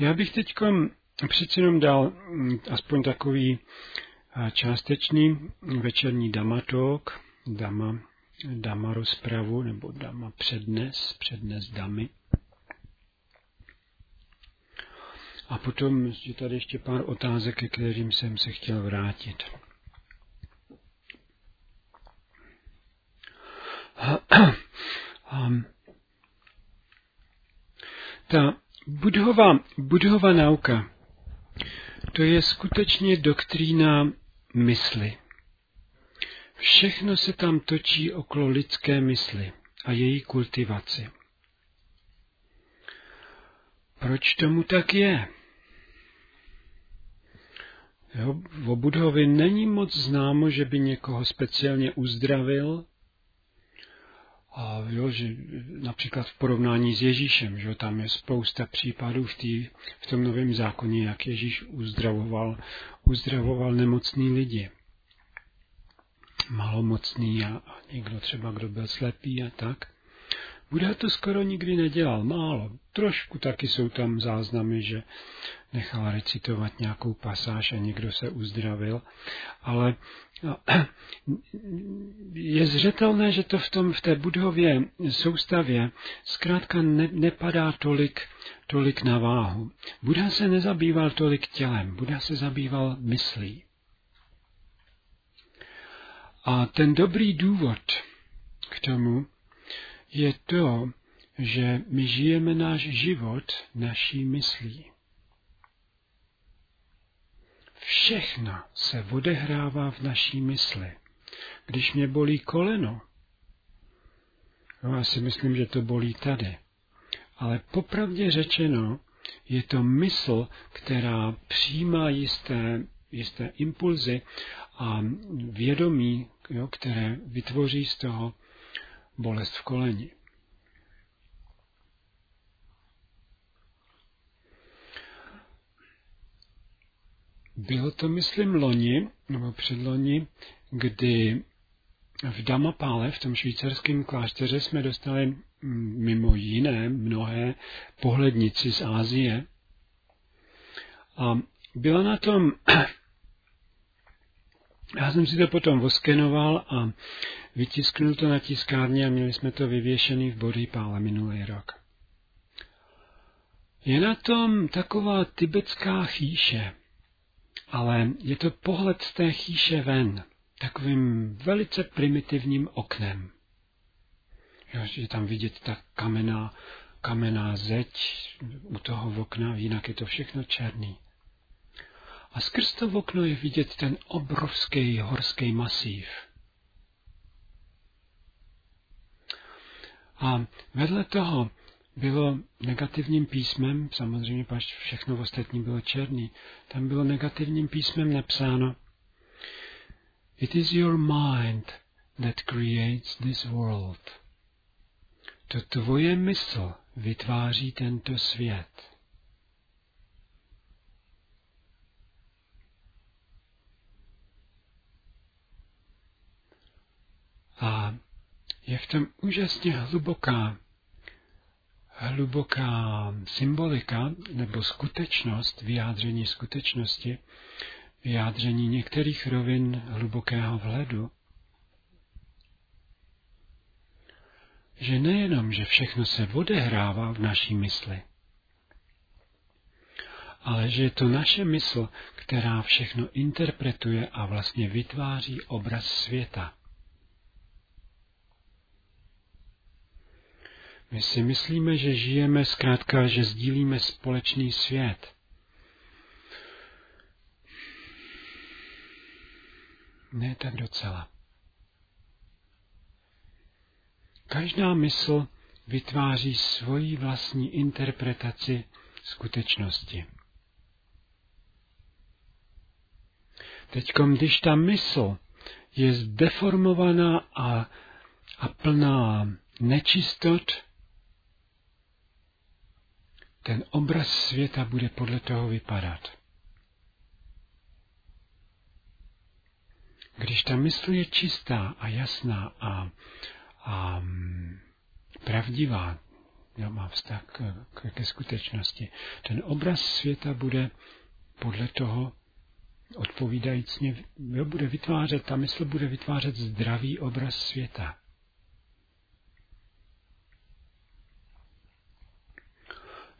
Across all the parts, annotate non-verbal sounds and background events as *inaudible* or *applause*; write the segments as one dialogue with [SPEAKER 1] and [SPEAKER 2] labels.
[SPEAKER 1] Já bych teď přeci jenom dal mm, aspoň takový částečný večerní damatok, dama, dama rozpravu nebo dama přednes, přednes damy. A potom je tady ještě pár otázek, ke kterým jsem se chtěl vrátit. *clears throat* Um, ta budhova, budhova nauka, to je skutečně doktrína mysli. Všechno se tam točí okolo lidské mysli a její kultivaci. Proč tomu tak je? Jo, o Budhovi není moc známo, že by někoho speciálně uzdravil, a jo, že například v porovnání s Ježíšem, že tam je spousta případů v, tý, v tom novém zákoně, jak Ježíš uzdravoval, uzdravoval nemocný lidi. Malomocný a, a někdo třeba, kdo byl slepý a tak. Buddha to skoro nikdy nedělal, málo. Trošku taky jsou tam záznamy, že nechal recitovat nějakou pasáž a někdo se uzdravil, ale no, *clears throat* je zřetelné, že to v, tom, v té budově soustavě zkrátka ne, nepadá tolik, tolik na váhu. Buddha se nezabýval tolik tělem, Buddha se zabýval myslí. A ten dobrý důvod k tomu je to, že my žijeme náš život naší myslí. Všechno se odehrává v naší mysli. Když mě bolí koleno, no já si myslím, že to bolí tady. Ale popravdě řečeno, je to mysl, která přijímá jisté, jisté impulzy a vědomí, jo, které vytvoří z toho bolest v koleni. Bylo to, myslím, loni, nebo předloni, kdy v Damapále, v tom švýcarském klášteře, jsme dostali mm, mimo jiné mnohé pohlednici z Ázie. A byla na tom, *clears throat* já jsem si to potom voskenoval a vytisknul to na tiskárně a měli jsme to vyvěšený v Bodhipále minulý rok. Je na tom taková tibetská chýše, ale je to pohled z té chýše ven, takovým velice primitivním oknem. Jo, je tam vidět ta kamená, kamená zeď u toho okna, jinak je to všechno černý. A skrz to okno je vidět ten obrovský horský masív. A vedle toho bylo negativním písmem, samozřejmě pač všechno ostatní bylo černý, tam bylo negativním písmem napsáno It is your mind that creates this world. To tvoje mysl vytváří tento svět. A je v tom úžasně hluboká hluboká symbolika nebo skutečnost, vyjádření skutečnosti, vyjádření některých rovin hlubokého vhledu, že nejenom, že všechno se odehrává v naší mysli, ale že je to naše mysl, která všechno interpretuje a vlastně vytváří obraz světa. My si myslíme, že žijeme zkrátka, že sdílíme společný svět. Ne tak docela. Každá mysl vytváří svoji vlastní interpretaci skutečnosti. Teď, když ta mysl je zdeformovaná a, a plná nečistot, ten obraz světa bude podle toho vypadat. Když ta mysl je čistá a jasná a, a mm, pravdivá, jo, má vztah k, k, ke skutečnosti. Ten obraz světa bude podle toho odpovídajícně, bude vytvářet, ta mysl bude vytvářet zdravý obraz světa.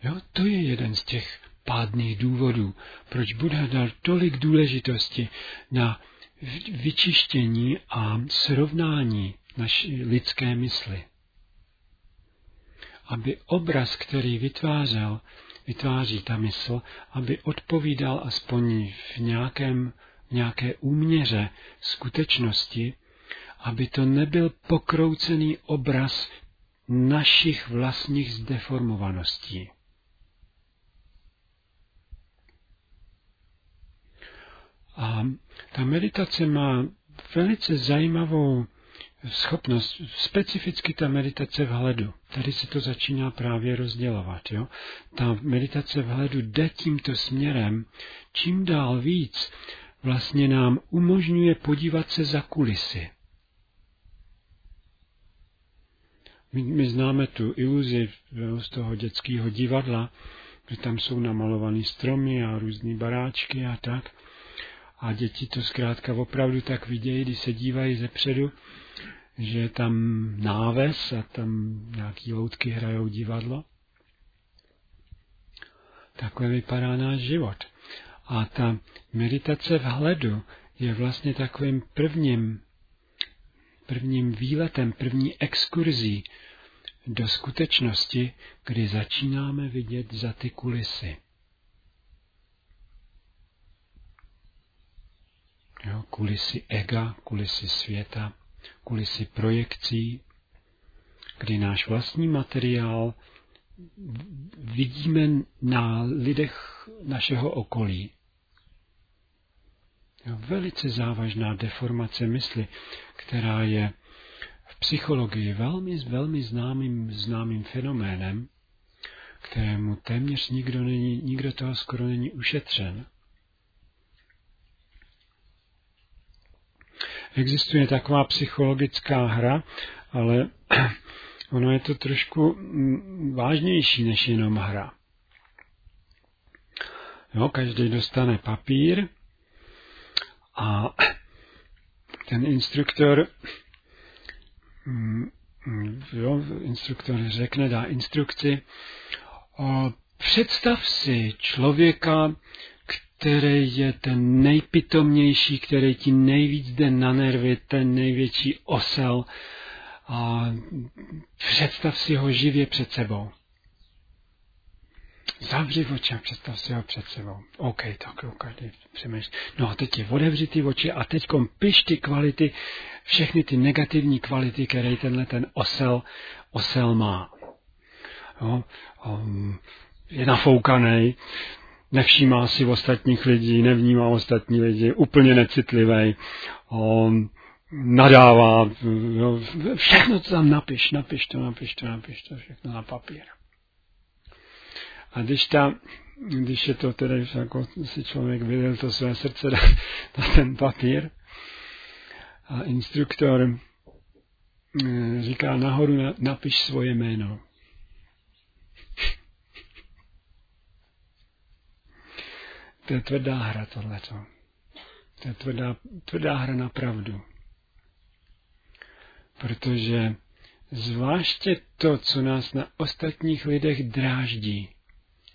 [SPEAKER 1] Jo, to je jeden z těch pádných důvodů, proč Buddha dal tolik důležitosti na vyčištění a srovnání naší lidské mysli. Aby obraz, který vytvářel, vytváří ta mysl, aby odpovídal aspoň v nějakém, nějaké úměře skutečnosti, aby to nebyl pokroucený obraz našich vlastních zdeformovaností. A ta meditace má velice zajímavou schopnost, specificky ta meditace v hledu. Tady se to začíná právě rozdělovat. Jo? Ta meditace v hledu jde tímto směrem, čím dál víc vlastně nám umožňuje podívat se za kulisy. My, my známe tu iluzi jo, z toho dětského divadla, že tam jsou namalované stromy a různé baráčky a tak. A děti to zkrátka opravdu tak vidějí, když se dívají zepředu, že je tam náves a tam nějaký loutky hrajou divadlo. Takhle vypadá náš život. A ta meditace v hledu je vlastně takovým prvním, prvním výletem, první exkurzí do skutečnosti, kdy začínáme vidět za ty kulisy. Jo, kulisy ega, kulisy světa, kulisy projekcí, kdy náš vlastní materiál vidíme na lidech našeho okolí. Velice závažná deformace mysli, která je v psychologii velmi, velmi známým, známým fenoménem, kterému téměř nikdo, není, nikdo toho skoro není ušetřen. Existuje taková psychologická hra, ale *clears throat* ono je to trošku mm, vážnější než jenom hra. Jo, každý dostane papír a *clears throat* ten instruktor mm, jo, instruktor řekne, dá instrukci, představ si člověka, který je ten nejpitomnější, který ti nejvíc jde na nervy, ten největší osel. A představ si ho živě před sebou. Zavři oči a představ si ho před sebou. OK, tak OK, přemýšlím. No a teď je otevři ty oči a teď piš ty kvality, všechny ty negativní kvality, které tenhle ten osel, osel má. Jo, um, je nafoukaný, nevšímá si ostatních lidí, nevnímá ostatní lidi, úplně necitlivý, on nadává, jo, všechno to tam napiš, napiš to, napiš to, napiš to, všechno na papír. A když, ta, když je to tedy, jako si člověk vydal to své srdce na, na ten papír, a instruktor eh, říká nahoru napiš svoje jméno. To je tvrdá hra tohleto. To je tvrdá, tvrdá hra na pravdu. Protože zvláště to, co nás na ostatních lidech dráždí,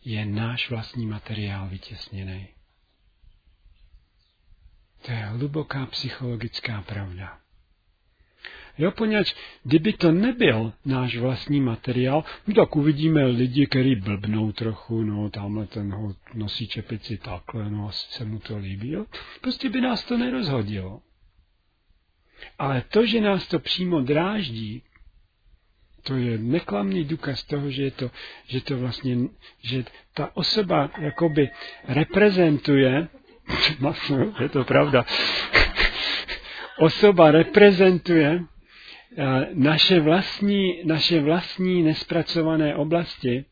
[SPEAKER 1] je náš vlastní materiál vytěsněný. To je hluboká psychologická pravda. Jo, poněvadž kdyby to nebyl náš vlastní materiál, no tak uvidíme lidi, který blbnou trochu, no tamhle ten ho nosí čepici takhle, no asi se mu to líbí, jo. Prostě by nás to nerozhodilo. Ale to, že nás to přímo dráždí, to je neklamný důkaz toho, že je to, že to vlastně, že ta osoba jakoby reprezentuje, *laughs* je to pravda, *laughs* osoba reprezentuje naše vlastní, naše vlastní nespracované oblasti,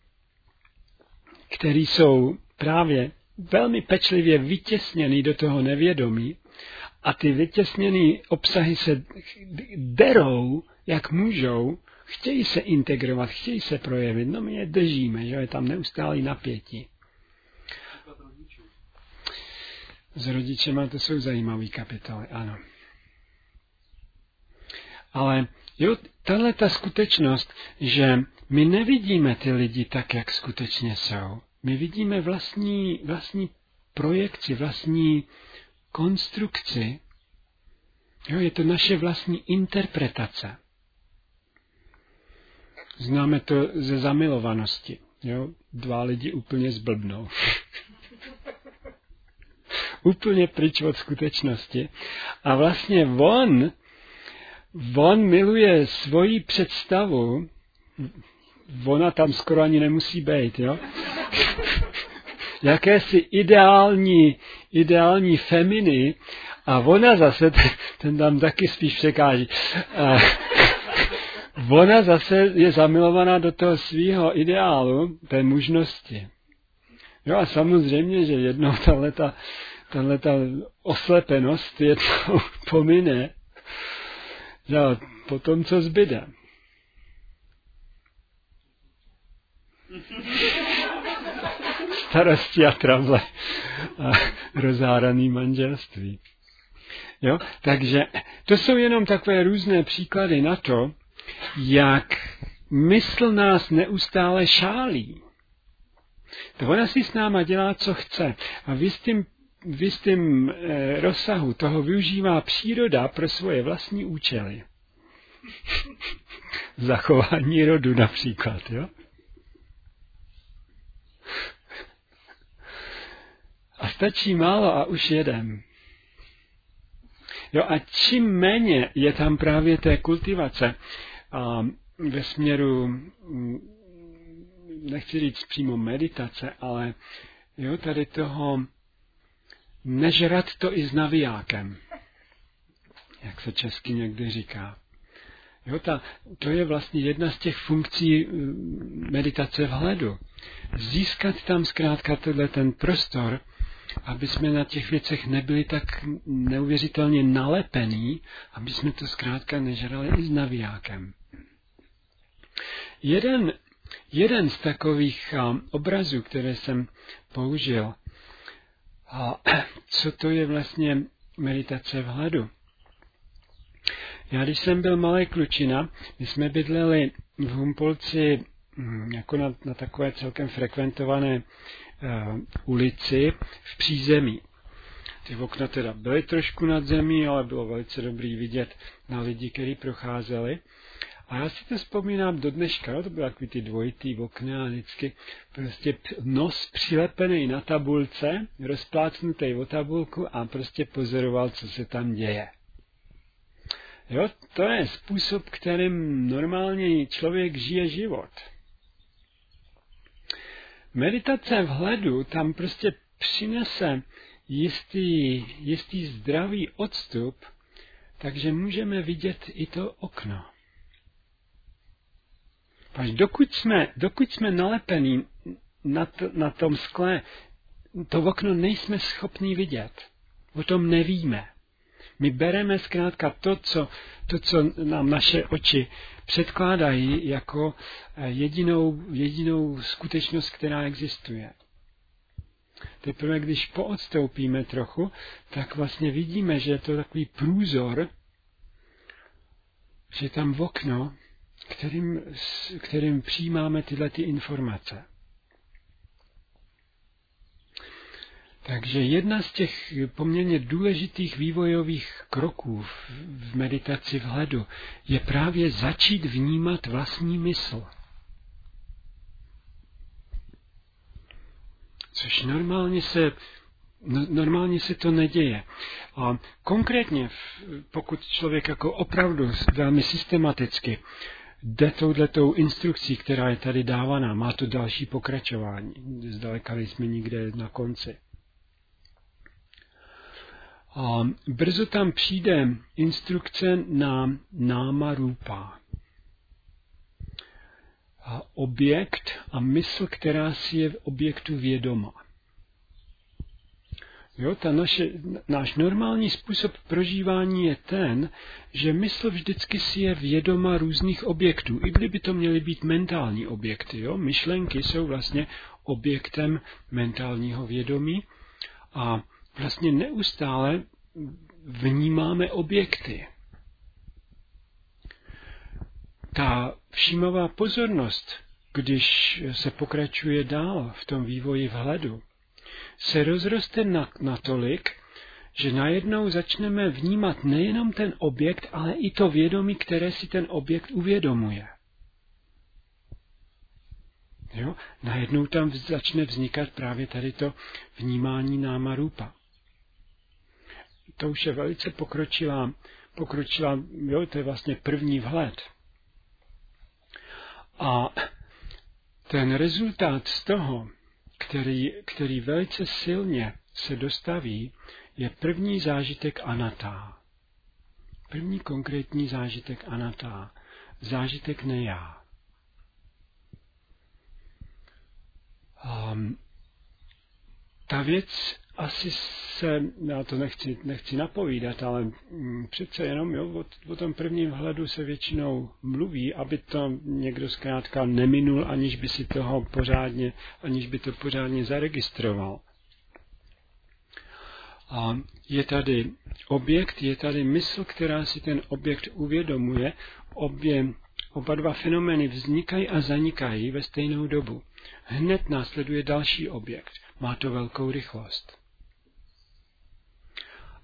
[SPEAKER 1] které jsou právě velmi pečlivě vytěsněny do toho nevědomí a ty vytěsněné obsahy se derou, jak můžou, chtějí se integrovat, chtějí se projevit, no my je držíme, že je tam neustálý napětí. S rodičema to jsou zajímavé kapitoly, ano. Ale jo, tahle ta skutečnost, že my nevidíme ty lidi tak, jak skutečně jsou. My vidíme vlastní, vlastní projekci, vlastní konstrukci. Jo, je to naše vlastní interpretace. Známe to ze zamilovanosti. Jo? Dva lidi úplně zblbnou. *laughs* úplně pryč od skutečnosti. A vlastně on, on miluje svoji představu, ona tam skoro ani nemusí být, jo? *laughs* Jakési ideální, ideální feminy a ona zase, *laughs* ten tam taky spíš překáží, a *laughs* ona zase je zamilovaná do toho svého ideálu, té mužnosti. Jo a samozřejmě, že jednou tahleta, tahleta oslepenost jednou pomine, jo, potom co zbyde. *laughs* Starosti a trable a rozháraný manželství. Jo? Takže to jsou jenom takové různé příklady na to, jak mysl nás neustále šálí. To ona si s náma dělá, co chce. A v jistým, v jistým e, rozsahu toho využívá příroda pro svoje vlastní účely. *laughs* Zachování rodu například, jo? A stačí málo a už jedem. Jo a čím méně je tam právě té kultivace a ve směru, mm, nechci říct přímo meditace, ale jo, tady toho nežrat to i s navijákem, jak se česky někdy říká. Jo, ta, to je vlastně jedna z těch funkcí mm, meditace vhledu. Získat tam zkrátka tenhle ten prostor, aby jsme na těch věcech nebyli tak neuvěřitelně nalepení, aby jsme to zkrátka nežrali i s navijákem. Jeden, jeden z takových a, obrazů, které jsem použil, a *clears throat* co to je vlastně meditace vhledu? Já když jsem byl malý klučina, my jsme bydleli v Humpolci hm, jako na, na takové celkem frekventované uh, ulici v přízemí. Ty okna teda byly trošku nad zemí, ale bylo velice dobrý vidět na lidi, kteří procházeli. A já si to vzpomínám do dneška, no, to byly takový ty dvojitý okna a vždycky prostě nos přilepený na tabulce, rozplácnutý o tabulku a prostě pozoroval, co se tam děje. Jo, to je způsob, kterým normálně člověk žije život. Meditace vhledu tam prostě přinese jistý, jistý zdravý odstup, takže můžeme vidět i to okno. Až dokud jsme, dokud jsme nalepení na, to, na tom skle, to okno nejsme schopni vidět. O tom nevíme. My bereme zkrátka to, co, to, co nám naše oči předkládají jako eh, jedinou, jedinou skutečnost, která existuje. Teprve když poodstoupíme trochu, tak vlastně vidíme, že je to takový průzor, že tam v okno, kterým, kterým přijímáme tyhle ty informace. Takže jedna z těch poměrně důležitých vývojových kroků v meditaci vhledu je právě začít vnímat vlastní mysl. Což normálně se, no, normálně se to neděje. A konkrétně, pokud člověk jako opravdu velmi systematicky jde touhletou instrukcí, která je tady dávaná, má to další pokračování. Zdaleka jsme nikde na konci. A brzo tam přijde instrukce na náma rupa. A objekt a mysl, která si je v objektu vědoma. Jo, ta naše, náš normální způsob prožívání je ten, že mysl vždycky si je vědoma různých objektů, i kdyby to měly být mentální objekty. Jo? Myšlenky jsou vlastně objektem mentálního vědomí a vlastně neustále vnímáme objekty. Ta všímavá pozornost, když se pokračuje dál v tom vývoji vhledu, se rozroste natolik, že najednou začneme vnímat nejenom ten objekt, ale i to vědomí, které si ten objekt uvědomuje. Jo? Najednou tam začne vznikat právě tady to vnímání náma rupa. To už je velice pokročilá, pokročilá, jo, to je vlastně první vhled. A ten rezultát z toho, který, který velice silně se dostaví, je první zážitek anatá. První konkrétní zážitek anatá. Zážitek nejá. Um, ta věc asi se, já to nechci, nechci napovídat, ale mm, přece jenom jo, o, o tom prvním vhledu se většinou mluví, aby to někdo zkrátka neminul, aniž by si toho pořádně, aniž by to pořádně zaregistroval. A je tady objekt, je tady mysl, která si ten objekt uvědomuje. Obě, oba dva fenomény vznikají a zanikají ve stejnou dobu. Hned následuje další objekt. Má to velkou rychlost.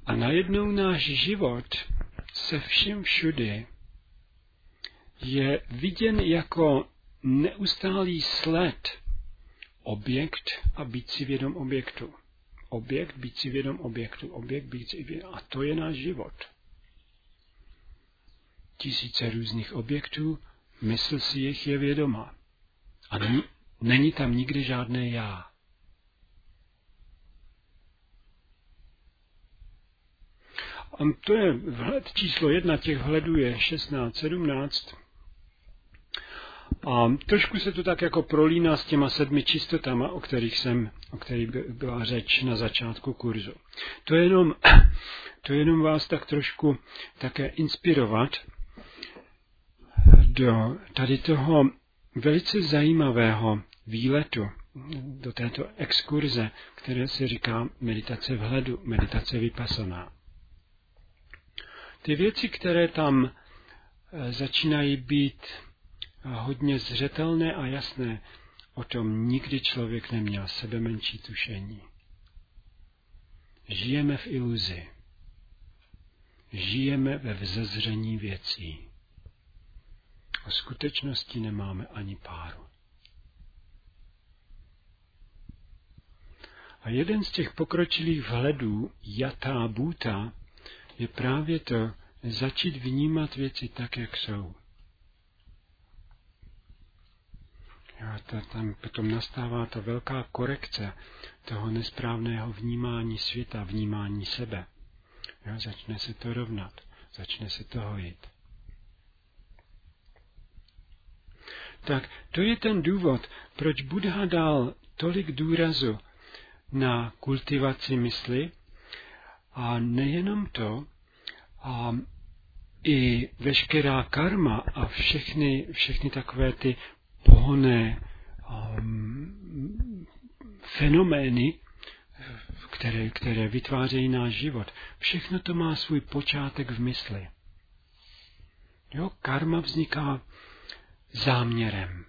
[SPEAKER 1] A najednou náš život se vším všudy je viděn jako neustálý sled objekt a být si vědom objektu. Objekt, být si vědom objektu. Objekt, být si vědom. A to je náš život. Tisíce různých objektů, mysl si jich je vědoma. A není, není tam nikdy žádné já. A to je vhled číslo jedna, těch vhledů je 16, 17. A trošku se to tak jako prolíná s těma sedmi čistotama, o kterých jsem, o kterých byla řeč na začátku kurzu. To je jenom, *clears throat* to je jenom vás tak trošku také inspirovat do tady toho velice zajímavého výletu, do této exkurze, které se říká meditace vhledu, meditace vypasaná. Ty věci, které tam eh, začínají být eh, hodně zřetelné a jasné, o tom nikdy člověk neměl sebe menší tušení. Žijeme v iluzi. Žijeme ve vzezření věcí. O skutečnosti nemáme ani páru. A jeden z těch pokročilých vhledů, jatá bůta, je právě to začít vnímat věci tak, jak jsou. Jo, to, tam potom nastává ta velká korekce toho nesprávného vnímání světa, vnímání sebe. Jo, začne se to rovnat, začne se to hojit. Tak to je ten důvod, proč Buddha dal tolik důrazu na kultivaci mysli a nejenom to, a i veškerá karma a všechny, všechny takové ty pohonné um, fenomény, které, které vytvářejí náš život, všechno to má svůj počátek v mysli. Jo, karma vzniká záměrem.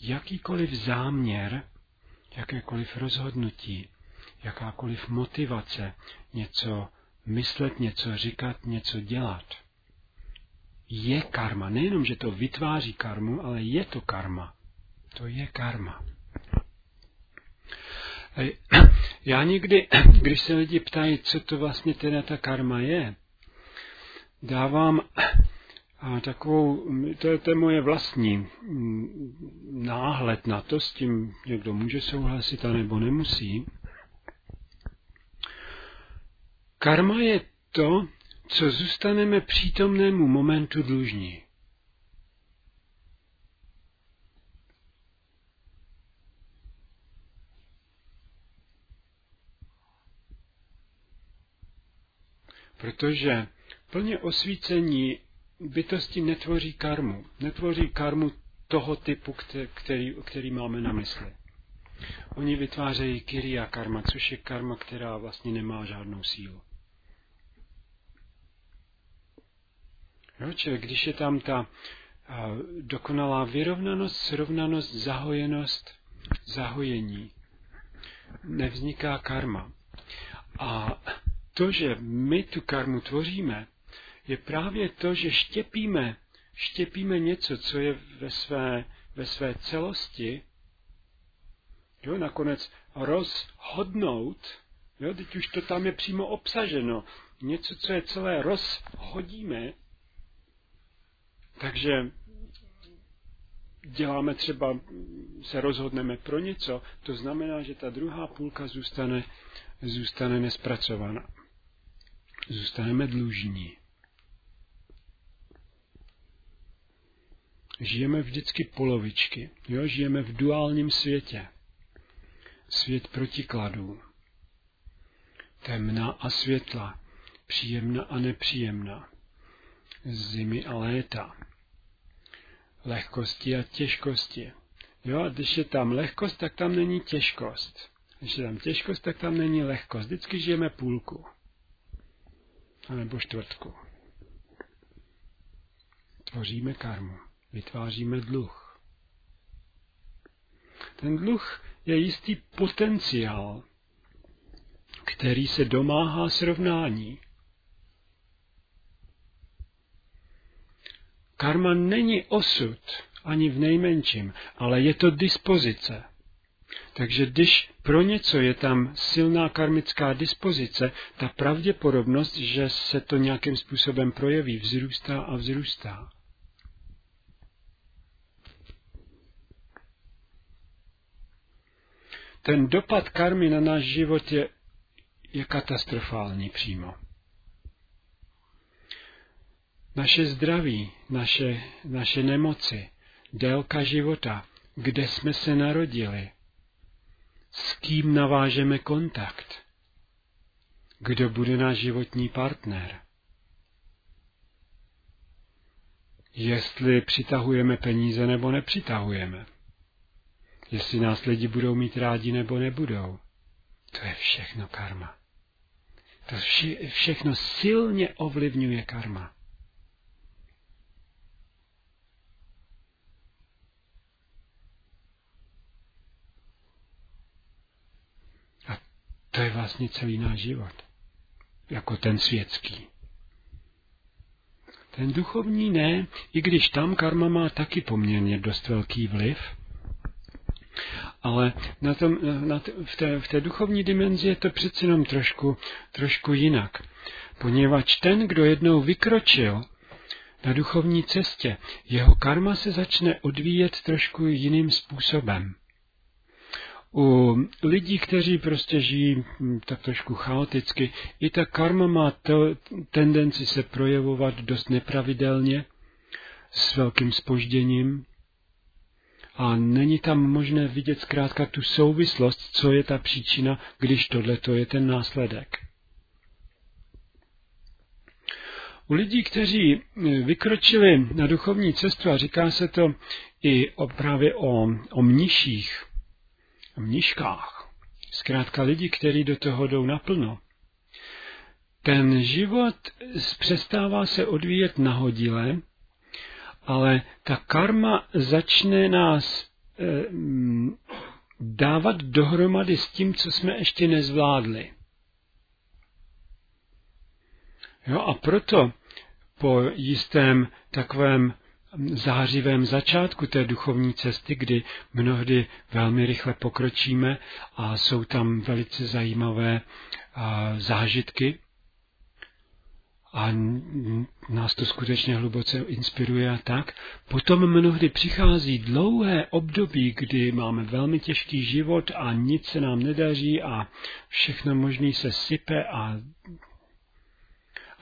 [SPEAKER 1] Jakýkoliv záměr, jakékoliv rozhodnutí, jakákoliv motivace něco myslet, něco říkat, něco dělat, je karma. Nejenom, že to vytváří karmu, ale je to karma. To je karma. *clears throat* Já někdy, *clears throat* když se lidi ptají, co to vlastně teda ta karma je, dávám *clears throat* takovou, to je, to je moje vlastní mm, náhled na to, s tím někdo může souhlasit, a nebo nemusí. Karma je to, co zůstaneme přítomnému momentu dlužní. Protože plně osvícení bytosti netvoří karmu. Netvoří karmu toho typu, který, který máme na mysli. Oni vytvářejí kiria karma, což je karma, která vlastně nemá žádnou sílu. Jo, čili když je tam ta a, dokonalá vyrovnanost, srovnanost, zahojenost, zahojení, nevzniká karma. A to, že my tu karmu tvoříme, je právě to, že štěpíme, štěpíme něco, co je ve své, ve své celosti, jo, nakonec rozhodnout, jo, teď už to tam je přímo obsaženo, něco, co je celé rozhodíme, takže děláme třeba, se rozhodneme pro něco, to znamená, že ta druhá půlka zůstane, zůstane nespracovaná. Zůstaneme dlužní. Žijeme vždycky polovičky. Jo? Žijeme v duálním světě. Svět protikladů. Temna a světla. Příjemná a nepříjemná. Zimy a léta. Lehkosti a těžkosti. Jo, a když je tam lehkost, tak tam není těžkost. Když je tam těžkost, tak tam není lehkost. Vždycky žijeme půlku. A nebo čtvrtku. Tvoříme karmu vytváříme dluh. Ten dluh je jistý potenciál, který se domáhá srovnání. Karma není osud, ani v nejmenším, ale je to dispozice. Takže když pro něco je tam silná karmická dispozice, ta pravděpodobnost, že se to nějakým způsobem projeví, vzrůstá a vzrůstá. ten dopad karmy na náš život je, je katastrofální přímo. Naše zdraví, naše, naše nemoci, délka života, kde jsme se narodili, s kým navážeme kontakt, kdo bude náš životní partner, jestli přitahujeme peníze nebo nepřitahujeme jestli nás lidi budou mít rádi nebo nebudou. To je všechno karma. To vše, všechno silně ovlivňuje karma. A to je vlastně celý náš život. Jako ten světský. Ten duchovní ne, i když tam karma má taky poměrně dost velký vliv, ale na tom, na t, v, té, v té duchovní dimenzi je to přeci jenom trošku, trošku jinak. Poněvadž ten, kdo jednou vykročil na duchovní cestě, jeho karma se začne odvíjet trošku jiným způsobem. U lidí, kteří prostě žijí hm, tak trošku chaoticky, i ta karma má to, tendenci se projevovat dost nepravidelně, s velkým spožděním, a není tam možné vidět zkrátka tu souvislost, co je ta příčina, když tohle to je ten následek. U lidí, kteří eh, vykročili na duchovní cestu, a říká se to i o, právě o, o mniších, mniškách, zkrátka lidi, kteří do toho jdou naplno, ten život přestává se odvíjet nahodile ale ta karma začne nás e, dávat dohromady s tím, co jsme ještě nezvládli. Jo, a proto po jistém takovém zářivém začátku té duchovní cesty, kdy mnohdy velmi rychle pokročíme a jsou tam velice zajímavé zážitky, a nás to skutečně hluboce inspiruje a tak. Potom mnohdy přichází dlouhé období, kdy máme velmi těžký život a nic se nám nedaří a všechno možný se sype a,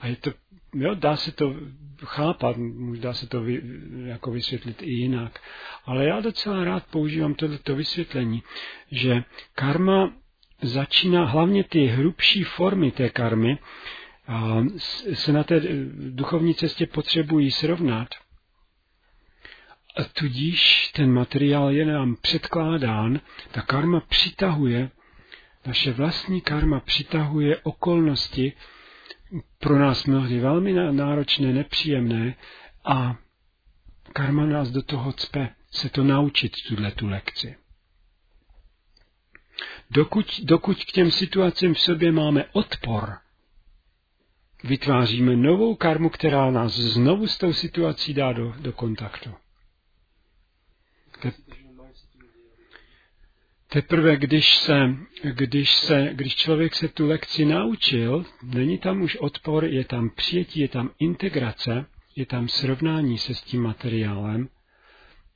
[SPEAKER 1] a je to, jo, dá se to chápat, dá se to vy, jako vysvětlit i jinak. Ale já docela rád používám tohleto vysvětlení, že karma začíná, hlavně ty hrubší formy té karmy, se na té duchovní cestě potřebují srovnat. A tudíž ten materiál je nám předkládán, ta karma přitahuje, naše vlastní karma přitahuje okolnosti, pro nás mnohdy velmi náročné, nepříjemné a karma nás do toho cpe se to naučit, tuhle tu lekci. Dokud, dokud k těm situacím v sobě máme odpor, vytváříme novou karmu, která nás znovu s tou situací dá do, do kontaktu. Teprve když se, když se, když člověk se tu lekci naučil, není tam už odpor, je tam přijetí, je tam integrace, je tam srovnání se s tím materiálem,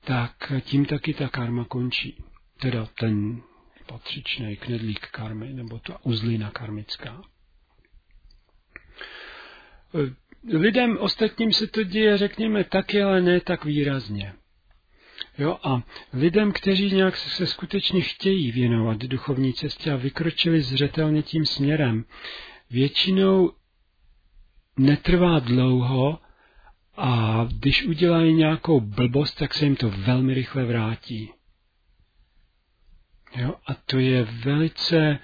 [SPEAKER 1] tak tím taky ta karma končí. Teda ten patřičný knedlík karmy, nebo ta uzlina karmická. Lidem ostatním se to děje, řekněme, taky, ale ne tak výrazně. Jo, a lidem, kteří nějak se skutečně chtějí věnovat duchovní cestě a vykročili zřetelně tím směrem, většinou netrvá dlouho a když udělají nějakou blbost, tak se jim to velmi rychle vrátí. Jo, a to je velice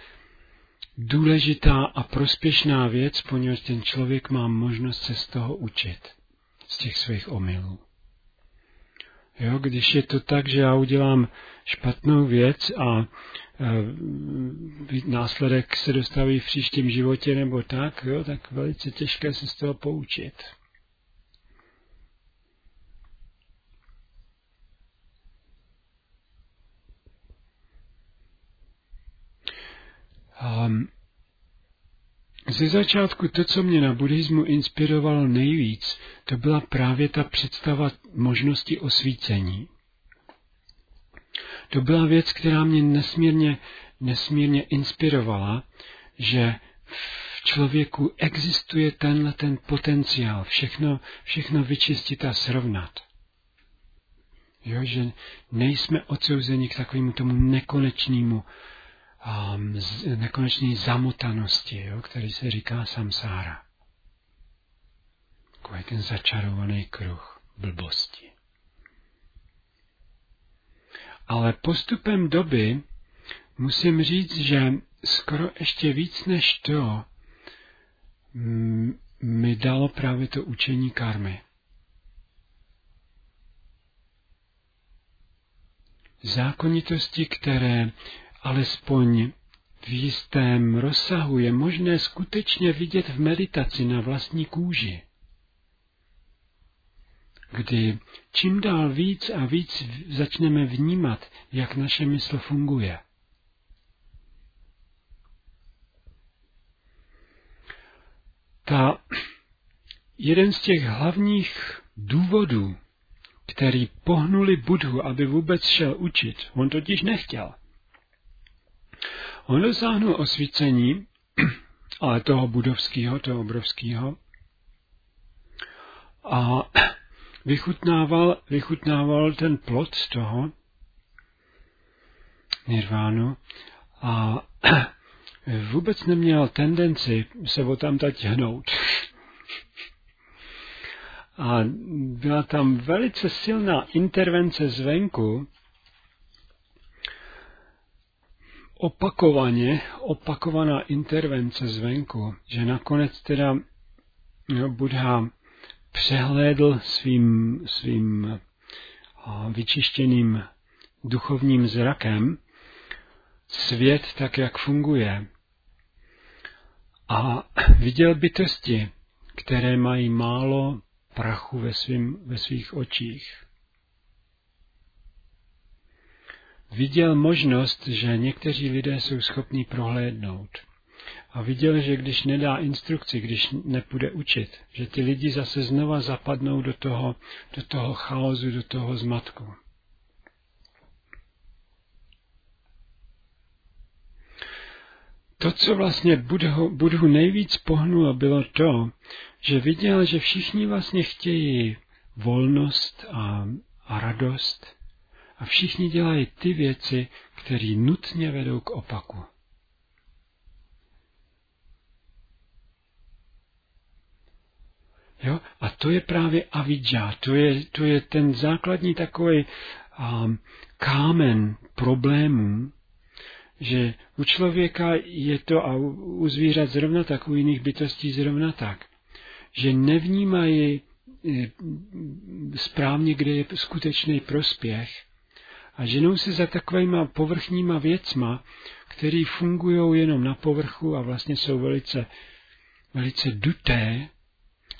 [SPEAKER 1] důležitá a prospěšná věc, poněvadž ten člověk má možnost se z toho učit, z těch svých omylů. Jo, když je to tak, že já udělám špatnou věc a e, následek se dostaví v příštím životě nebo tak, jo, tak velice těžké se z toho poučit. Um, ze začátku to, co mě na buddhismu inspirovalo nejvíc, to byla právě ta představa možnosti osvícení. To byla věc, která mě nesmírně, nesmírně inspirovala, že v člověku existuje tenhle ten potenciál, všechno, všechno vyčistit a srovnat. Jo, že nejsme odsouzeni k takovému tomu nekonečnému um, nekonečné zamotanosti, jo, který se říká samsára. Takový ten začarovaný kruh blbosti. Ale postupem doby musím říct, že skoro ještě víc než to mi dalo právě to učení karmy. Zákonitosti, které alespoň v jistém rozsahu je možné skutečně vidět v meditaci na vlastní kůži, kdy čím dál víc a víc začneme vnímat, jak naše mysl funguje. Ta jeden z těch hlavních důvodů, který pohnuli Budhu, aby vůbec šel učit, on totiž nechtěl – On dosáhnul osvícení, ale toho budovského, toho obrovského, a vychutnával, vychutnával ten plot z toho nirvánu a vůbec neměl tendenci se o tam tať hnout. A byla tam velice silná intervence zvenku, opakovaně, opakovaná intervence zvenku, že nakonec teda no, Buddha přehlédl svým, svým vyčištěným duchovním zrakem svět tak, jak funguje. A viděl bytosti, které mají málo prachu ve, svým, ve svých očích Viděl možnost, že někteří lidé jsou schopni prohlédnout. A viděl, že když nedá instrukci, když nepůjde učit, že ty lidi zase znova zapadnou do toho, do toho chaosu, do toho zmatku. To, co vlastně Budhu, Budhu nejvíc pohnulo, bylo to, že viděl, že všichni vlastně chtějí volnost a, a radost, a všichni dělají ty věci, které nutně vedou k opaku. Jo? A to je právě avidža, to je, to je ten základní takový um, kámen problémů, že u člověka je to a u zvířat zrovna tak, u jiných bytostí zrovna tak, že nevnímají eh, správně, kde je skutečný prospěch a ženou se za takovýma povrchníma věcma, které fungují jenom na povrchu a vlastně jsou velice, velice duté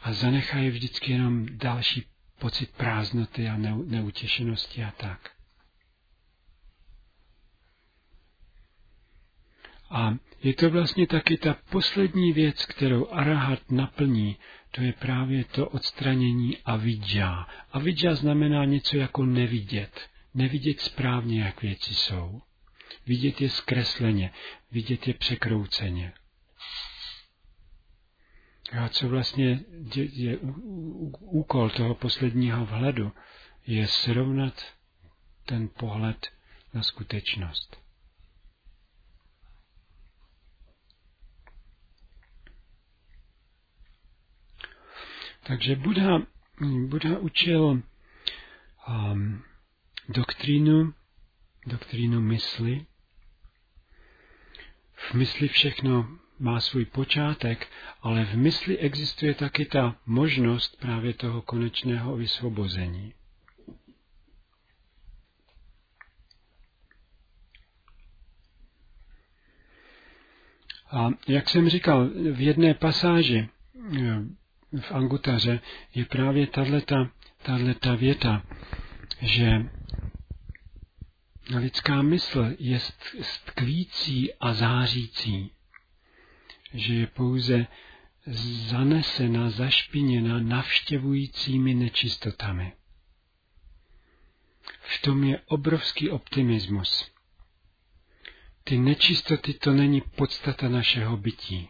[SPEAKER 1] a zanechají vždycky jenom další pocit prázdnoty a neutěšenosti a tak. A je to vlastně taky ta poslední věc, kterou arahat naplní, to je právě to odstranění avidža. Avidža znamená něco jako nevidět. Nevidět správně, jak věci jsou. Vidět je zkresleně, vidět je překrouceně. A co vlastně je úkol toho posledního vhledu, je srovnat ten pohled na skutečnost. Takže Buddha, Buddha učil um, doktrínu, doktrínu mysli. V mysli všechno má svůj počátek, ale v mysli existuje taky ta možnost právě toho konečného vysvobození. A jak jsem říkal, v jedné pasáži v Angutaře je právě tato věta, že lidská mysl je stkvící a zářící, že je pouze zanesena, zašpiněna navštěvujícími nečistotami. V tom je obrovský optimismus. Ty nečistoty to není podstata našeho bytí.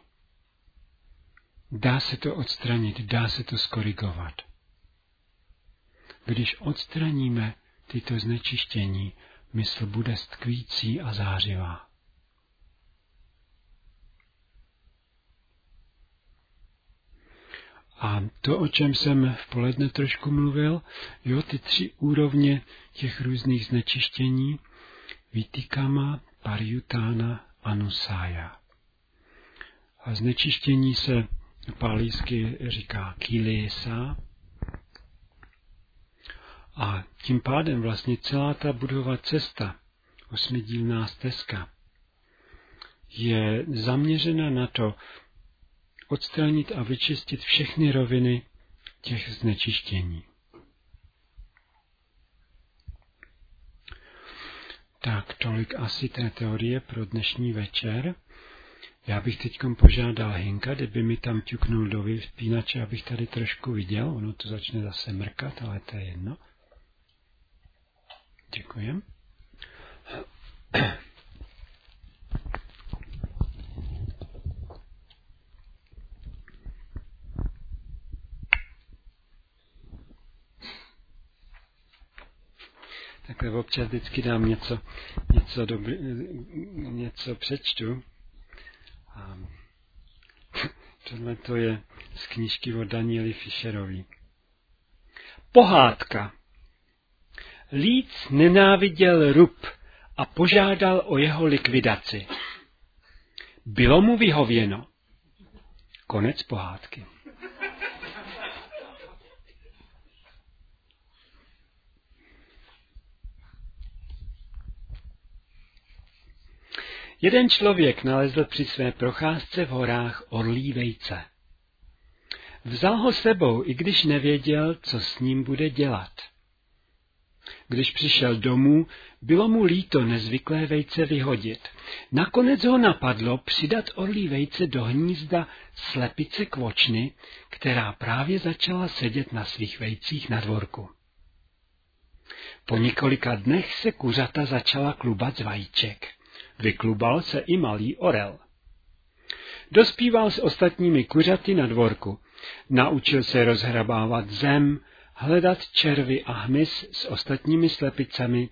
[SPEAKER 1] Dá se to odstranit, dá se to skorigovat. Když odstraníme tyto znečištění, mysl bude stkvící a zářivá. A to, o čem jsem v poledne trošku mluvil, jo, ty tři úrovně těch různých znečištění, Vitikama, Pariutána, Anusája. A znečištění se pálísky říká Kilesa. A tím pádem vlastně celá ta budova cesta, osmidílná stezka, je zaměřena na to odstranit a vyčistit všechny roviny těch znečištění. Tak, tolik asi té teorie pro dnešní večer. Já bych teď požádal Hinka, kdyby mi tam ťuknul do vypínače, abych tady trošku viděl. Ono to začne zase mrkat, ale to je jedno. Děkujem. Takhle občas vždycky dám něco, něco, dobrý, něco přečtu. A tohle to je z knížky od Danieli Fischerovi. Pohádka. Líc nenáviděl Rup a požádal o jeho likvidaci. Bylo mu vyhověno. Konec pohádky. Jeden člověk nalezl při své procházce v horách orlí vejce. Vzal ho sebou, i když nevěděl, co s ním bude dělat. Když přišel domů, bylo mu líto nezvyklé vejce vyhodit. Nakonec ho napadlo přidat orlí vejce do hnízda slepice kvočny, která právě začala sedět na svých vejcích na dvorku. Po několika dnech se kuřata začala klubat z vajíček. Vyklubal se i malý orel. Dospíval s ostatními kuřaty na dvorku. Naučil se rozhrabávat zem, hledat červy a hmyz s ostatními slepicemi,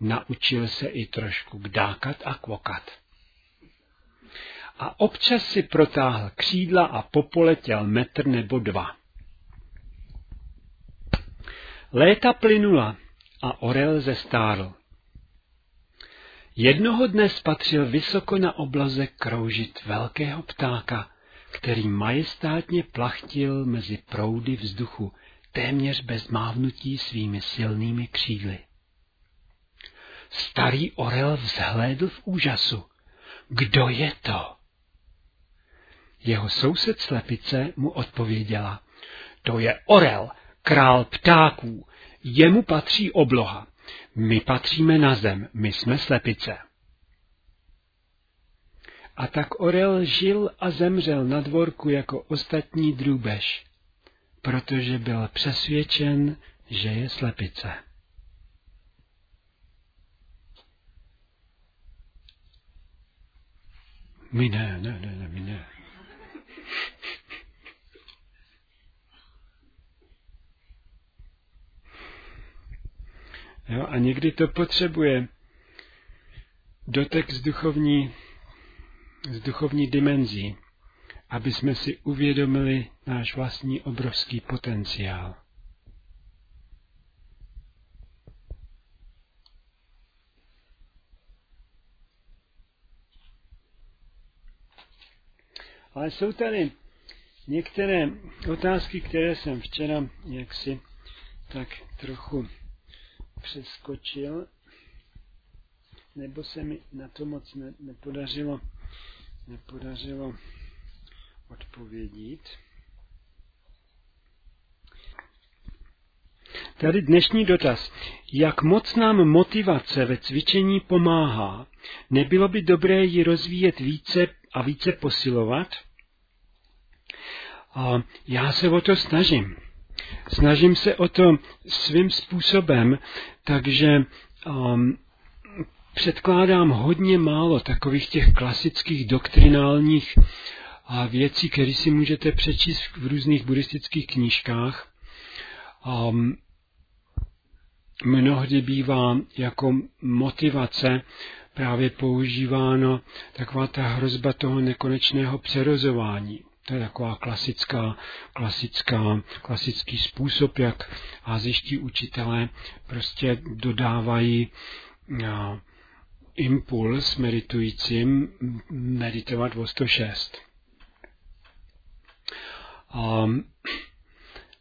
[SPEAKER 1] naučil se i trošku kdákat a kvokat. A občas si protáhl křídla a popoletěl metr nebo dva. Léta plynula a orel zestárl. Jednoho dne spatřil vysoko na obloze kroužit velkého ptáka, který majestátně plachtil mezi proudy vzduchu, téměř bez mávnutí svými silnými křídly. Starý orel vzhlédl v úžasu. Kdo je to? Jeho soused slepice mu odpověděla. To je orel, král ptáků, jemu patří obloha. My patříme na zem, my jsme slepice. A tak orel žil a zemřel na dvorku jako ostatní drůbež, protože byl přesvědčen, že je slepice. My ne, ne, ne, ne, my ne. Jo, a někdy to potřebuje dotek z duchovní, z duchovní dimenzí, aby jsme si uvědomili náš vlastní obrovský potenciál. Ale jsou tady některé otázky, které jsem včera jaksi tak trochu přeskočil, nebo se mi na to moc ne, nepodařilo, nepodařilo odpovědět. Tady dnešní dotaz. Jak moc nám motivace ve cvičení pomáhá? Nebylo by dobré ji rozvíjet více a více posilovat? A já se o to snažím. Snažím se o to svým způsobem, takže um, předkládám hodně málo takových těch klasických doktrinálních a věcí, které si můžete přečíst v různých buddhistických knížkách. Um, mnohdy bývá jako motivace právě používáno taková ta hrozba toho nekonečného přerozování. To je taková klasická, klasická, klasický způsob, jak háziští učitelé prostě dodávají a, impuls meditujícím meditovat o 106. A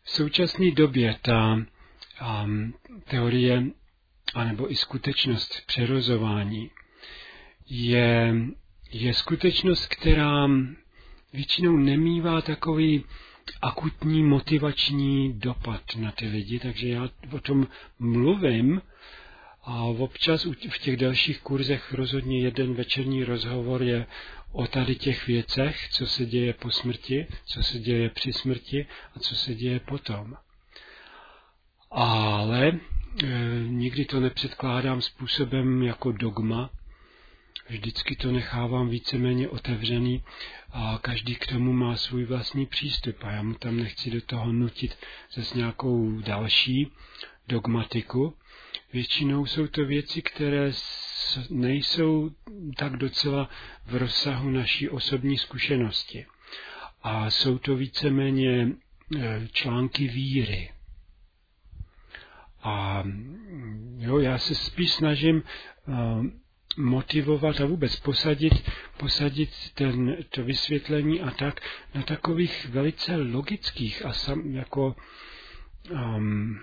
[SPEAKER 1] v současné době ta a, teorie anebo i skutečnost přerozování je, je skutečnost, která většinou nemývá takový akutní motivační dopad na ty lidi, takže já o tom mluvím a občas v těch dalších kurzech rozhodně jeden večerní rozhovor je o tady těch věcech, co se děje po smrti, co se děje při smrti a co se děje potom. Ale e, nikdy to nepředkládám způsobem jako dogma, vždycky to nechávám víceméně otevřený a každý k tomu má svůj vlastní přístup a já mu tam nechci do toho nutit zase nějakou další dogmatiku. Většinou jsou to věci, které nejsou tak docela v rozsahu naší osobní zkušenosti. A jsou to víceméně e, články víry. A jo, já se spíš snažím motivovat a vůbec posadit, posadit ten, to vysvětlení a tak na takových velice logických a sam, jako um,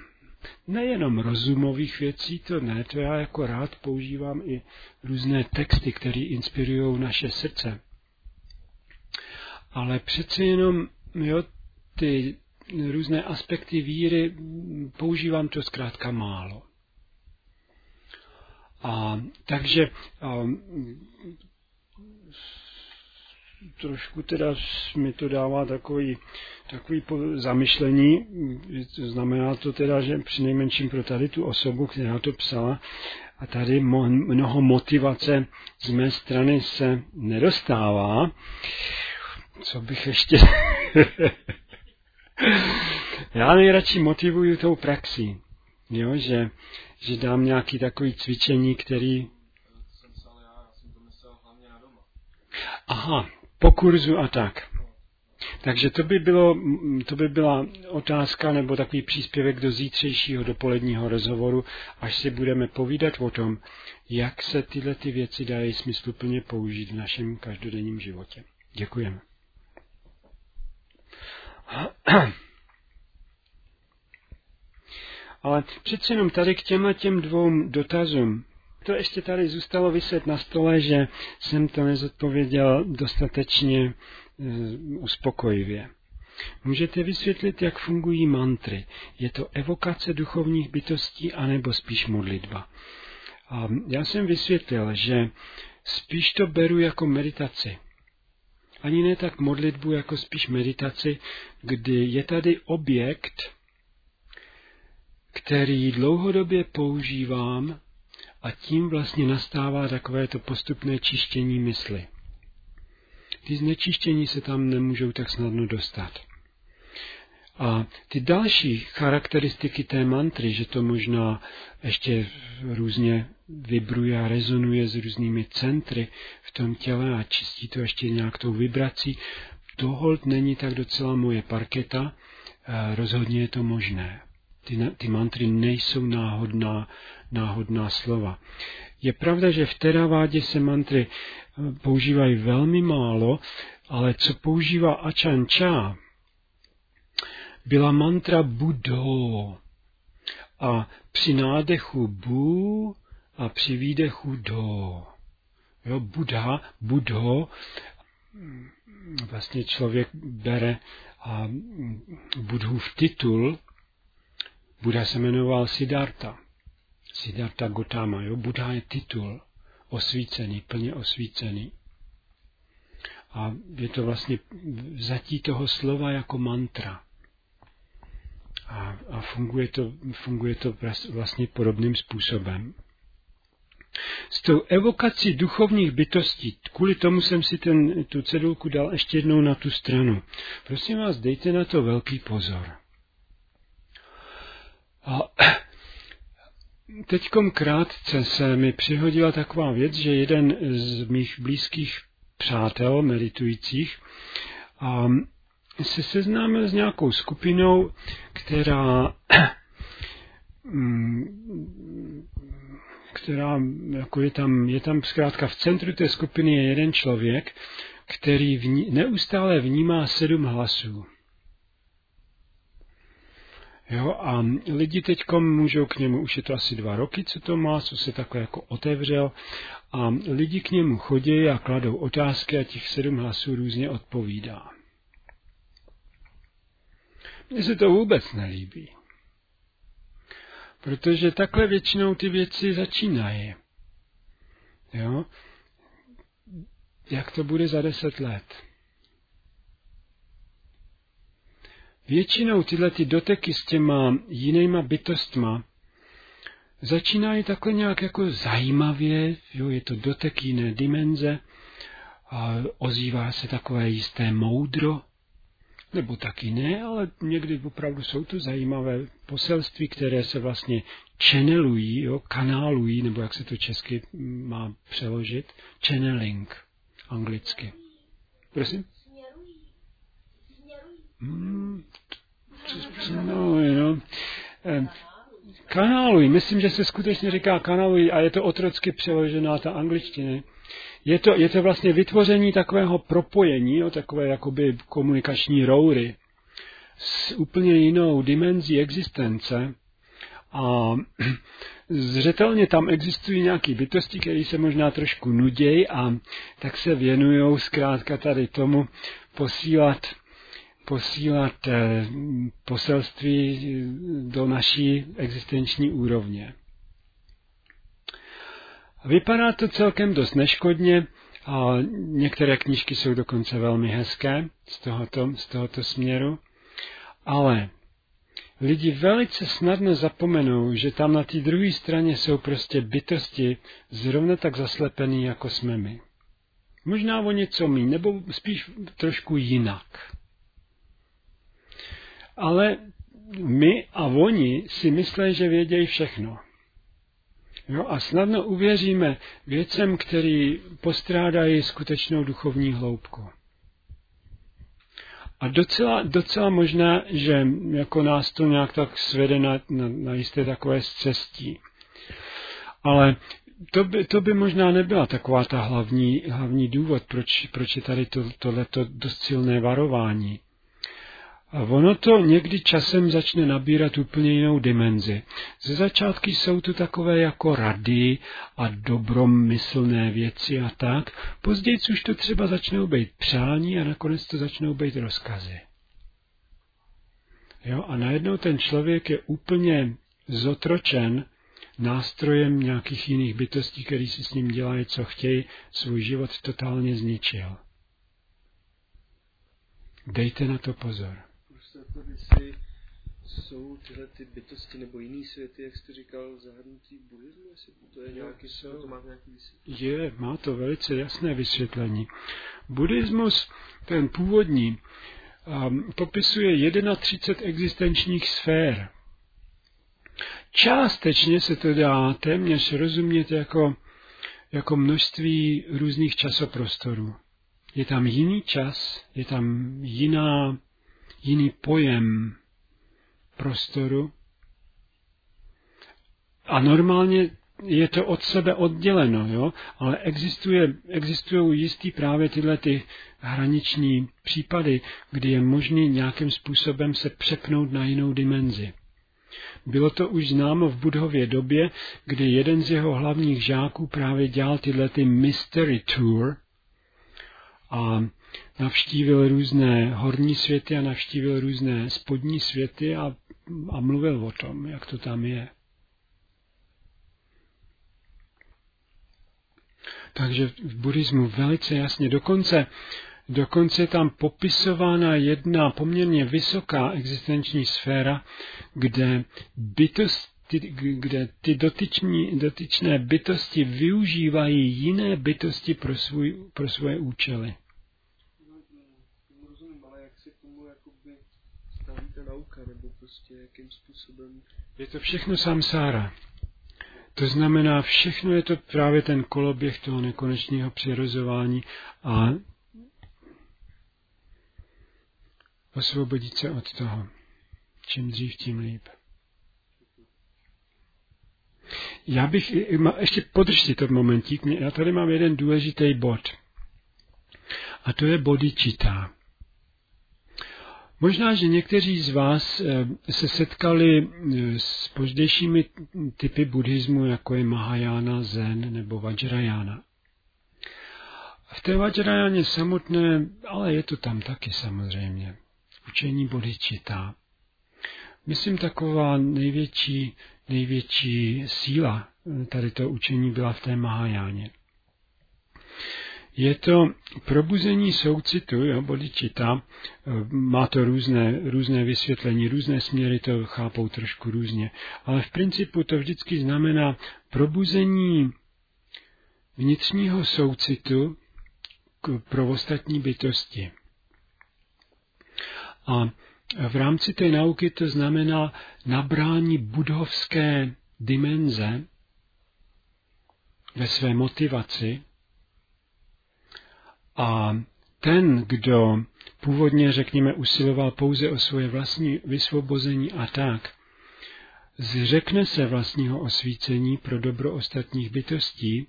[SPEAKER 1] nejenom rozumových věcí, to ne, to já jako rád používám i různé texty, které inspirují naše srdce. Ale přece jenom, jo, ty různé aspekty víry, používám to zkrátka málo. A takže a, trošku teda mi to dává takový, takový zamyšlení. Znamená to teda, že při nejmenším pro tady tu osobu, která to psala, a tady mnoho motivace z mé strany se nedostává. Co bych ještě... *laughs* Já nejradši motivuju tou praxí. Jo, že že dám nějaký takový cvičení, který... Aha, po kurzu a tak. Takže to by, bylo, to by byla otázka nebo takový příspěvek do zítřejšího dopoledního rozhovoru, až si budeme povídat o tom, jak se tyhle ty věci dají smysluplně použít v našem každodenním životě. Děkujeme. *clears throat* Ale přece jenom tady k těma těm dvou dotazům, to ještě tady zůstalo vyset na stole, že jsem to nezodpověděl dostatečně e, uspokojivě. Můžete vysvětlit, jak fungují mantry? Je to evokace duchovních bytostí anebo spíš modlitba? A já jsem vysvětlil, že spíš to beru jako meditaci. Ani ne tak modlitbu, jako spíš meditaci, kdy je tady objekt, který dlouhodobě používám a tím vlastně nastává takové to postupné čištění mysli. Ty znečištění se tam nemůžou tak snadno dostat. A ty další charakteristiky té mantry, že to možná ještě různě vibruje a rezonuje s různými centry v tom těle a čistí to ještě nějak tou vibrací, to hold není tak docela moje parketa, rozhodně je to možné. Ty, ty mantry nejsou náhodná, náhodná slova. Je pravda, že v teravádě se mantry eh, používají velmi málo, ale co používá Achan Cha, byla mantra Budho. A při nádechu Bu a při výdechu Do. Jo, Buddha, Budho, vlastně člověk bere a Budhův titul, Buddha se jmenoval Siddhartha. Siddhartha Gautama, jo? Buddha je titul osvícený, plně osvícený. A je to vlastně vzatí toho slova jako mantra. A, a funguje, to, funguje to vlastně podobným způsobem. S tou evokací duchovních bytostí, kvůli tomu jsem si ten, tu cedulku dal ještě jednou na tu stranu. Prosím vás, dejte na to velký pozor. A teďkom krátce se mi přihodila taková věc, že jeden z mých blízkých přátel meditujících a se seznámil s nějakou skupinou, která *clears throat* která jako je tam, je tam zkrátka v centru té skupiny je jeden člověk, který vní, neustále vnímá sedm hlasů. Jo, a lidi teď můžou k němu, už je to asi dva roky, co to má, co se takhle jako otevřel, a lidi k němu chodí a kladou otázky a těch sedm hlasů různě odpovídá. Mně se to vůbec nelíbí. Protože takhle většinou ty věci začínají. Jo? Jak to bude za deset let? Většinou tyhle ty doteky s těma jinýma bytostma začínají takhle nějak jako zajímavě, jo, je to dotek jiné dimenze, a ozývá se takové jisté moudro, nebo taky ne, ale někdy opravdu jsou to zajímavé poselství, které se vlastně channelují, jo, kanálují, nebo jak se to česky má přeložit, channeling anglicky. Prosím? Hmm, no, no. Kanáluj, myslím, že se skutečně říká kanáluj a je to otrocky přeložená ta angličtina. Je to, je to vlastně vytvoření takového propojení, jo, takové jakoby komunikační roury s úplně jinou dimenzí existence a *clears throat* zřetelně tam existují nějaké bytosti, které se možná trošku nudějí a tak se věnují zkrátka tady tomu posílat posílat eh, poselství do naší existenční úrovně. Vypadá to celkem dost neškodně a některé knížky jsou dokonce velmi hezké z tohoto, z tohoto směru, ale lidi velice snadno zapomenou, že tam na té druhé straně jsou prostě bytosti zrovna tak zaslepený, jako jsme my. Možná o něco mý, nebo spíš trošku jinak. Ale my a oni si myslí, že vědějí všechno. Jo, a snadno uvěříme věcem, který postrádají skutečnou duchovní hloubku. A docela, docela možná, že jako nás to nějak tak svede na, na, na jisté takové cestí. Ale to by, to by možná nebyla taková ta hlavní, hlavní důvod, proč, proč je tady to, tohleto dost silné varování. A ono to někdy časem začne nabírat úplně jinou dimenzi. Ze začátky jsou to takové jako rady a dobromyslné věci a tak. Později už to třeba začnou být přání a nakonec to začnou být rozkazy. Jo, a najednou ten člověk je úplně zotročen nástrojem nějakých jiných bytostí, který si s ním dělají, co chtějí, svůj život totálně zničil. Dejte na to pozor
[SPEAKER 2] jako jestli jsou tyhle ty bytosti nebo jiný světy, jak jste říkal, zahrnutí buddhismu, jestli to je nějaký, jsou. to má nějaký vysvětlení?
[SPEAKER 1] Je, má to velice jasné vysvětlení. Buddhismus, ten původní, um, popisuje 31 existenčních sfér. Částečně se to dá téměř rozumět jako, jako množství různých časoprostorů. Je tam jiný čas, je tam jiná jiný pojem prostoru. A normálně je to od sebe odděleno, jo? ale existuje, existují jistý právě tyhle ty hraniční případy, kdy je možný nějakým způsobem se přepnout na jinou dimenzi. Bylo to už známo v Budhově době, kdy jeden z jeho hlavních žáků právě dělal tyhle ty mystery tour a navštívil různé horní světy a navštívil různé spodní světy a, a mluvil o tom, jak to tam je. Takže v buddhismu velice jasně, dokonce, dokonce je tam popisována jedna poměrně vysoká existenční sféra, kde bytost, ty, kde ty dotyční, dotyčné bytosti využívají jiné bytosti pro, svůj, pro svoje účely.
[SPEAKER 2] Prostě jakým způsobem...
[SPEAKER 1] Je to všechno samsára. To znamená, všechno je to právě ten koloběh toho nekonečného přirozování a osvobodit se od toho. Čím dřív, tím líp. Já bych, ještě podržte to momentík, já tady mám jeden důležitý bod. A to je body čítá. Možná, že někteří z vás eh, se setkali eh, s pozdějšími typy buddhismu, jako je Mahayana, Zen nebo Vajrayana. V té Vajrayaně samotné, ale je to tam taky samozřejmě, učení bodhicitta. Myslím, taková největší, největší síla tady to učení byla v té Mahajáně. Je to probuzení soucitu, jo, bodičita, eh, má to různé, různé vysvětlení, různé směry to chápou trošku různě, ale v principu to vždycky znamená probuzení vnitřního soucitu k, pro ostatní bytosti. A v rámci té nauky to znamená nabrání budhovské dimenze ve své motivaci, a ten, kdo původně, řekněme, usiloval pouze o svoje vlastní vysvobození a tak, zřekne se vlastního osvícení pro dobro ostatních bytostí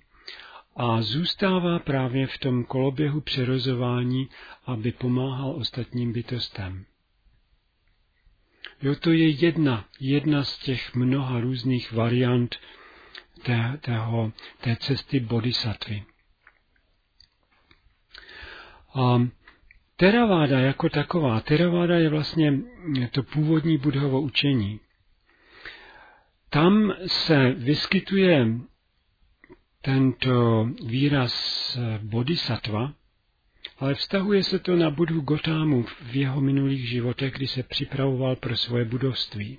[SPEAKER 1] a zůstává právě v tom koloběhu přerozování, aby pomáhal ostatním bytostem. Jo, to je jedna, jedna z těch mnoha různých variant té, tého, té cesty bodhisattvy. A Teraváda jako taková, Teraváda je vlastně to původní budhovo učení. Tam se vyskytuje tento výraz bodhisattva, ale vztahuje se to na Budhu Gotámu v jeho minulých životech, kdy se připravoval pro svoje budovství.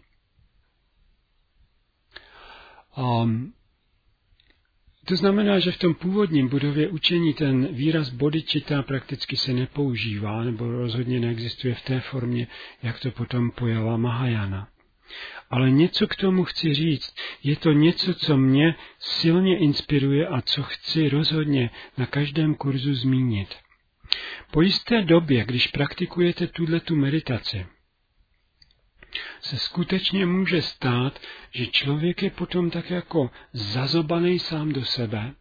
[SPEAKER 1] To znamená, že v tom původním budově učení ten výraz bodičita prakticky se nepoužívá, nebo rozhodně neexistuje v té formě, jak to potom pojala Mahajana. Ale něco k tomu chci říct. Je to něco, co mě silně inspiruje a co chci rozhodně na každém kurzu zmínit. Po jisté době, když praktikujete tuhle tu meditaci, se skutečně může stát, že člověk je potom tak jako zazobaný sám do sebe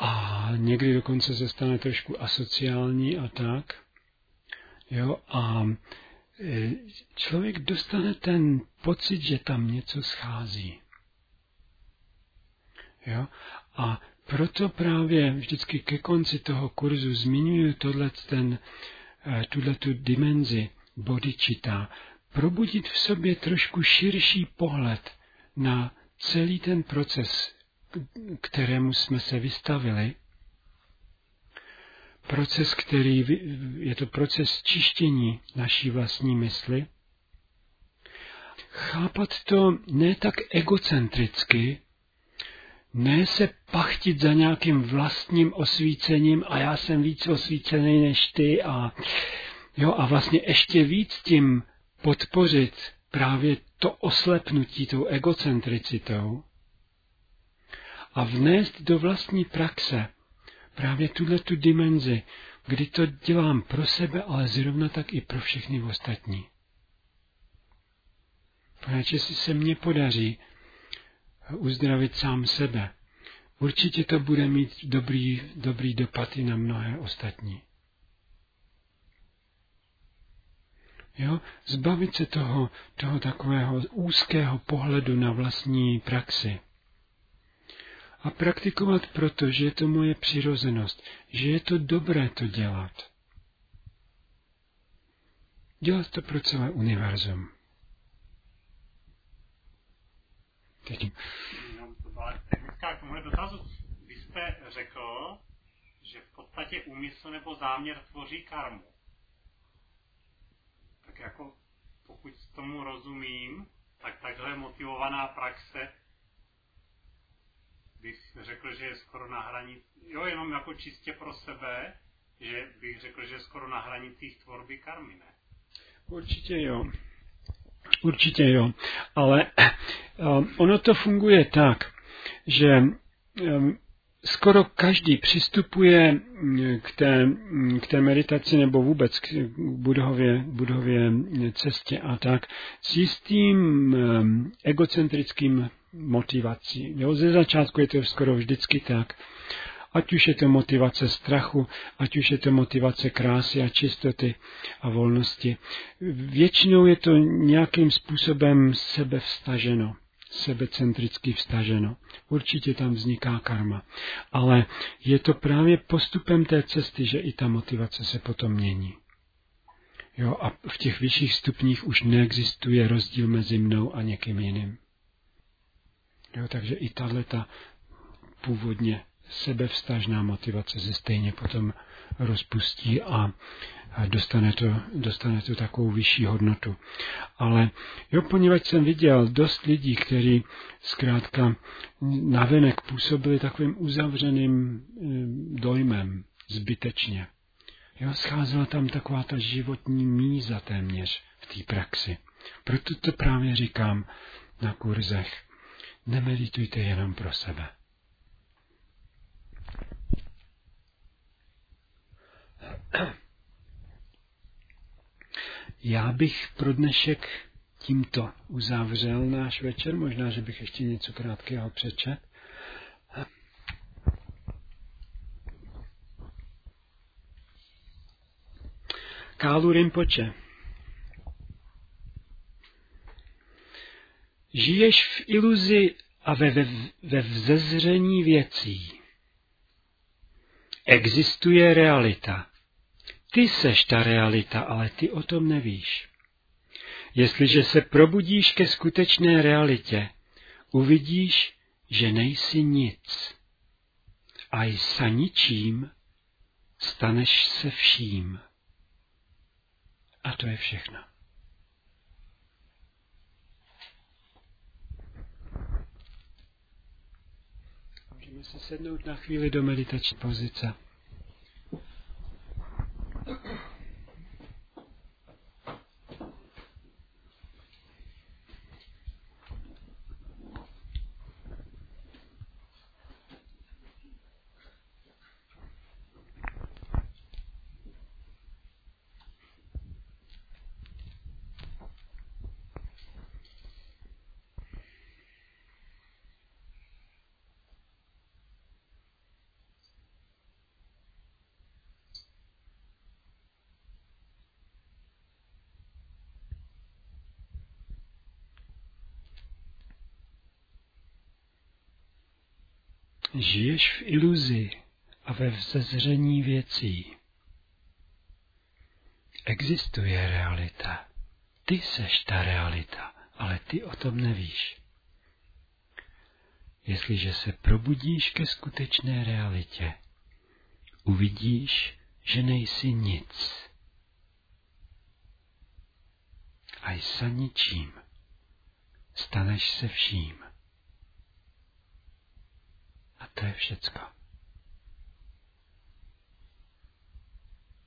[SPEAKER 1] a někdy dokonce se stane trošku asociální a tak. Jo, a e, člověk dostane ten pocit, že tam něco schází. Jo? A proto právě vždycky ke konci toho kurzu zmiňuji tohle ten, tuhle tu dimenzi bodičita, probudit v sobě trošku širší pohled na celý ten proces, kterému jsme se vystavili, proces, který je to proces čištění naší vlastní mysli, chápat to ne tak egocentricky, ne se pachtit za nějakým vlastním osvícením a já jsem víc osvícený než ty a, jo, a vlastně ještě víc tím podpořit právě to oslepnutí tou egocentricitou a vnést do vlastní praxe právě tuhle tu dimenzi, kdy to dělám pro sebe, ale zrovna tak i pro všechny ostatní. Protože si se mně podaří uzdravit sám sebe, určitě to bude mít dobrý, dobrý dopad i na mnohé ostatní. Jo? Zbavit se toho, toho takového úzkého pohledu na vlastní praxi a praktikovat proto, že je to moje přirozenost, že je to dobré to dělat. Dělat to pro celé univerzum.
[SPEAKER 3] Teď. No, to byla technická k tomuhle dotazu. Vy jste řekl, že v podstatě úmysl nebo záměr tvoří karmu. Tak jako pokud tomu rozumím, tak takhle motivovaná praxe bych řekl, že je skoro na hranici, jo, jenom jako čistě pro sebe, že bych řekl, že je skoro na hranicích tvorby karmy, ne?
[SPEAKER 1] Určitě jo. Určitě jo. Ale ono to funguje tak, že um, skoro každý přistupuje mm, k té, mm, k té meditaci nebo vůbec k budově, budově cestě a tak s jistým um, egocentrickým motivací. Jo, ze začátku je to skoro vždycky tak. Ať už je to motivace strachu, ať už je to motivace krásy a čistoty a volnosti. Většinou je to nějakým způsobem sebevstaženo, sebecentricky vstaženo. Určitě tam vzniká karma. Ale je to právě postupem té cesty, že i ta motivace se potom mění. Jo, a v těch vyšších stupních už neexistuje rozdíl mezi mnou a někým jiným. Jo, takže i tahle ta původně sebevstažná motivace se stejně potom rozpustí a dostane to, dostane to takovou vyšší hodnotu. Ale jo, poněvadž jsem viděl dost lidí, kteří zkrátka navenek působili takovým uzavřeným eh, dojmem zbytečně. Jo, scházela tam taková ta životní míza téměř v té praxi. Proto to právě říkám na kurzech Nemeditujte jenom pro sebe. Já bych pro dnešek tímto uzavřel náš večer, možná, že bych ještě něco krátkého přečet. Kálu Rimpoče. Žiješ v iluzi a ve, ve, ve vzezření věcí. Existuje realita. Ty seš ta realita, ale ty o tom nevíš. Jestliže se probudíš ke skutečné realitě, uvidíš, že nejsi nic. A sa ničím staneš se vším. A to je všechno. Můžeme si sednout na chvíli do meditační pozice. Žiješ v iluzi a ve vzezření věcí. Existuje realita. Ty seš ta realita, ale ty o tom nevíš. Jestliže se probudíš ke skutečné realitě, uvidíš, že nejsi nic. A jsi ničím. Staneš se vším. To je všecko.